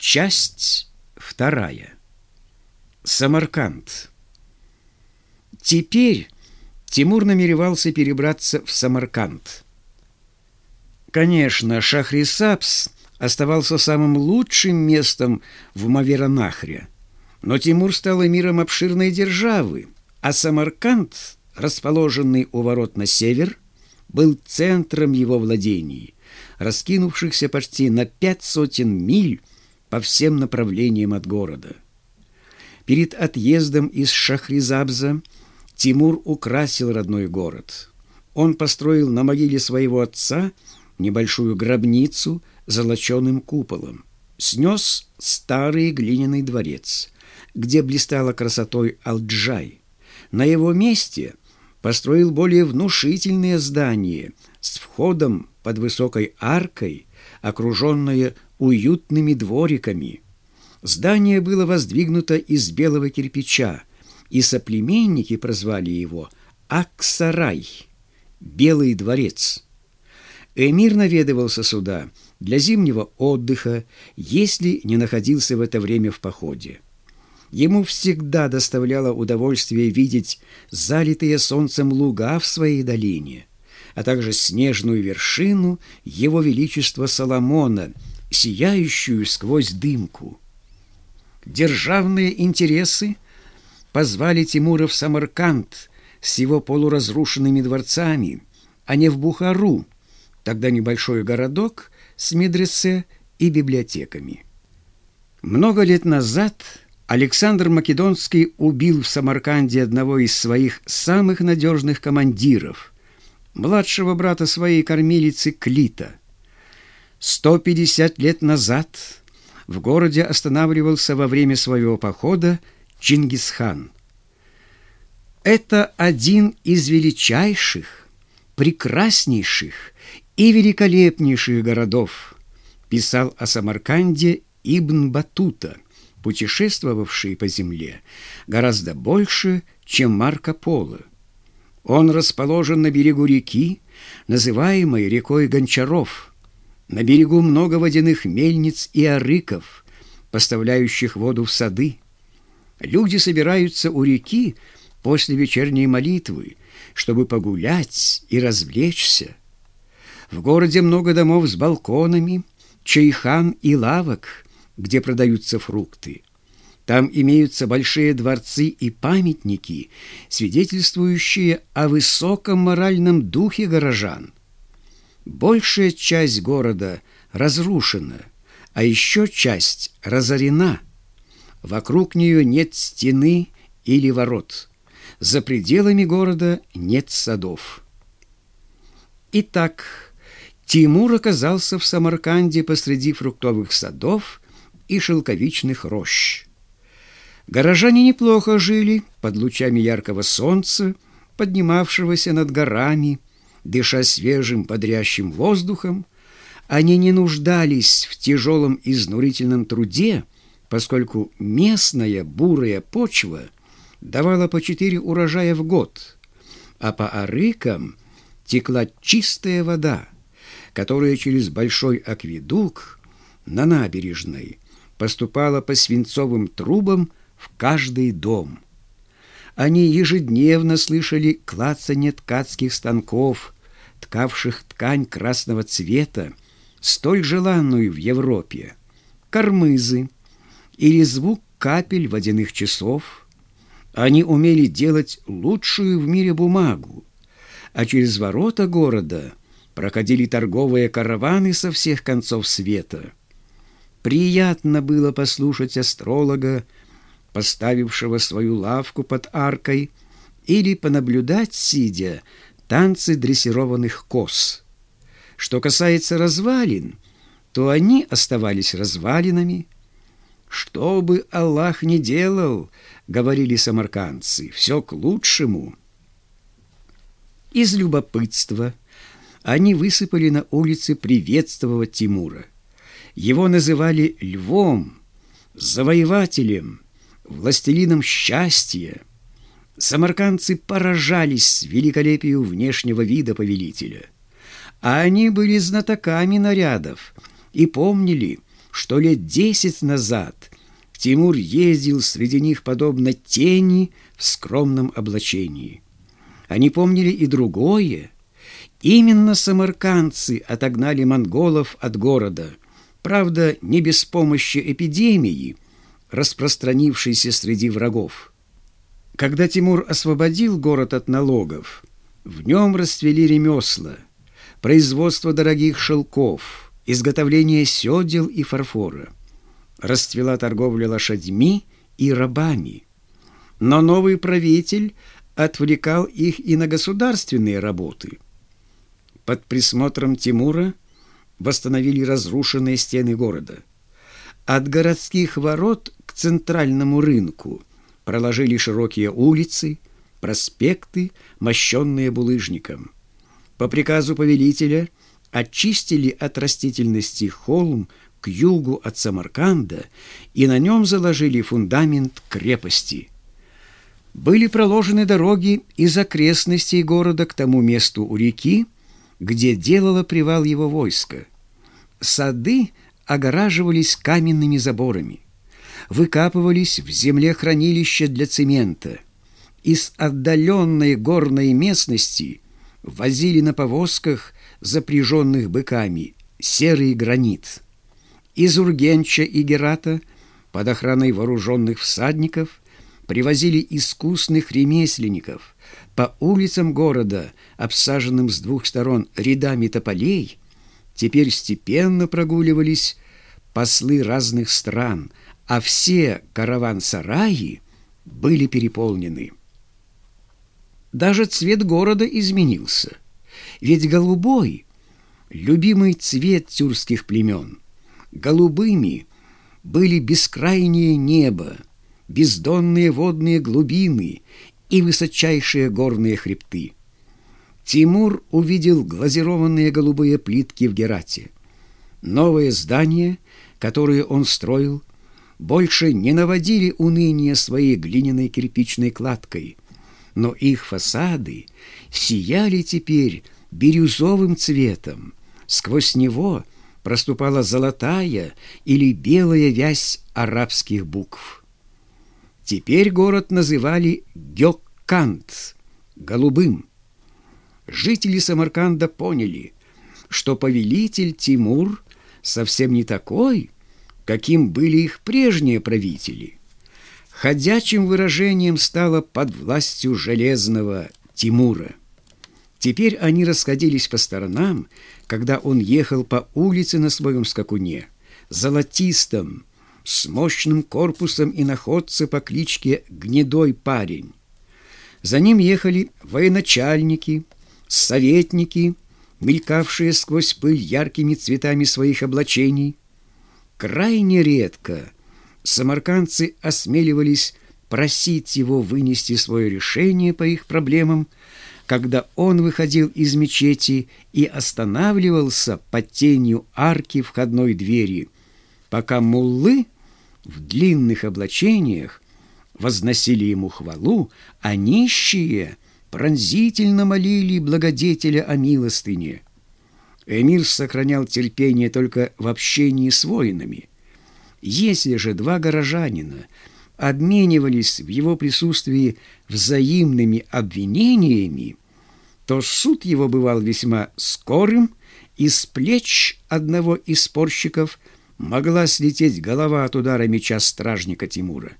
Часть вторая. Самарканд. Теперь Тимур намеревался перебраться в Самарканд. Конечно, Шахрисабс оставался самым лучшим местом в Маверанахре, но Тимур стал эмиром обширной державы, а Самарканд, расположенный у ворот на север, был центром его владений, раскинувшихся почти на пять сотен миль по всем направлениям от города. Перед отъездом из Шахризабза Тимур украсил родной город. Он построил на могиле своего отца небольшую гробницу с золоченым куполом, снес старый глиняный дворец, где блистала красотой Алджай. На его месте построил более внушительное здание с входом под высокой аркой, окруженное уютными двориками. Здание было воздвигнуто из белого кирпича, и соплеменники прозвали его Аксарай – Белый дворец. Эмир наведывался сюда для зимнего отдыха, если не находился в это время в походе. Ему всегда доставляло удовольствие видеть залитые солнцем луга в своей долине, а также снежную вершину Его Величества Соломона – сияющую сквозь дымку. Державные интересы позвали Тимура в Самарканд с его полуразрушенными дворцами, а не в Бухару, тогда небольшой городок с медресе и библиотеками. Много лет назад Александр Македонский убил в Самарканде одного из своих самых надежных командиров, младшего брата своей кормилицы Клита – 150 лет назад в городе останавливался во время своего похода Чингисхан. Это один из величайших, прекраснейших и великолепнейших городов, писал о Самарканде Ибн Батута, путешествовавший по земле гораздо больше, чем Марко Поло. Он расположен на берегу реки, называемой рекой Гончаров – на берегу много водяных мельниц и арыков, поставляющих воду в сады. Люди собираются у реки после вечерней молитвы, чтобы погулять и развлечься. В городе много домов с балконами, чайхан и лавок, где продаются фрукты. Там имеются большие дворцы и памятники, свидетельствующие о высоком моральном духе горожан – Большая часть города разрушена, а еще часть разорена. Вокруг нее нет стены или ворот. За пределами города нет садов. Итак, Тимур оказался в Самарканде посреди фруктовых садов и шелковичных рощ. Горожане неплохо жили под лучами яркого солнца, поднимавшегося над горами, дыша свежим бодрящим воздухом, они не нуждались в тяжелом изнурительном труде, поскольку местная бурая почва давала по четыре урожая в год, а по арыкам текла чистая вода, которая через большой акведук на набережной поступала по свинцовым трубам в каждый дом. Они ежедневно слышали клацанье ткацких станков, ткавших ткань красного цвета, столь желанную в Европе, кармызы или звук капель водяных часов. Они умели делать лучшую в мире бумагу, а через ворота города проходили торговые караваны со всех концов света. Приятно было послушать астролога, поставившего свою лавку под аркой, или понаблюдать, сидя, танцы дрессированных коз. Что касается развалин, то они оставались развалинами. «Что бы Аллах ни делал, — говорили самаркандцы, — все к лучшему». Из любопытства они высыпали на улице приветствовать Тимура. Его называли львом, завоевателем, властелином счастья. Самаркандцы поражались великолепию внешнего вида повелителя. А они были знатоками нарядов и помнили, что лет десять назад Тимур ездил среди них подобно тени в скромном облачении. Они помнили и другое. Именно самаркандцы отогнали монголов от города, правда, не без помощи эпидемии, распространившейся среди врагов. Когда Тимур освободил город от налогов, в нем расцвели ремесла, производство дорогих шелков, изготовление седел и фарфора. Расцвела торговля лошадьми и рабами. Но новый правитель отвлекал их и на государственные работы. Под присмотром Тимура восстановили разрушенные стены города. От городских ворот к центральному рынку проложили широкие улицы, проспекты, мощенные булыжником. По приказу повелителя очистили от растительности холм к югу от Самарканда и на нем заложили фундамент крепости – были проложены дороги из окрестностей города к тому месту у реки, где делало привал его войско. Сады огораживались каменными заборами. Выкапывались в земле хранилища для цемента. Из отдаленной горной местности возили на повозках, запряженных быками, серый гранит. Из Ургенча и Герата под охраной вооруженных всадников – привозили искусных ремесленников. По улицам города, обсаженным с двух сторон рядами тополей, теперь степенно прогуливались послы разных стран, а все караван-сараи были переполнены. Даже цвет города изменился, ведь голубой — любимый цвет тюркских племен. Голубыми были бескрайнее небо, бездонные водные глубины и высочайшие горные хребты. Тимур увидел глазированные голубые плитки в Герате. Новые здания, которые он строил, больше не наводили уныние своей глиняной кирпичной кладкой, но их фасады сияли теперь бирюзовым цветом. Сквозь него проступала золотая или белая вязь арабских букв. Теперь город называли Гёккант, голубым. Жители Самарканда поняли, что повелитель Тимур совсем не такой, каким были их прежние правители. Ходячим выражением стало под властью железного Тимура. Теперь они расходились по сторонам, когда он ехал по улице на своем скакуне, золотистом, с мощным корпусом и находцы по кличке Гнедой парень. За ним ехали военачальники, советники, мелькавшие сквозь пыль яркими цветами своих облачений. Крайне редко самаркандцы осмеливались просить его вынести свое решение по их проблемам, когда он выходил из мечети и останавливался под тенью арки входной двери – пока муллы в длинных облачениях возносили ему хвалу, а нищие пронзительно молили благодетеля о милостыне. Эмир сохранял терпение только в общении с воинами. Если же два горожанина обменивались в его присутствии взаимными обвинениями, то суд его бывал весьма скорым, и с плеч одного из спорщиков – могла слететь голова от удара меча стражника Тимура.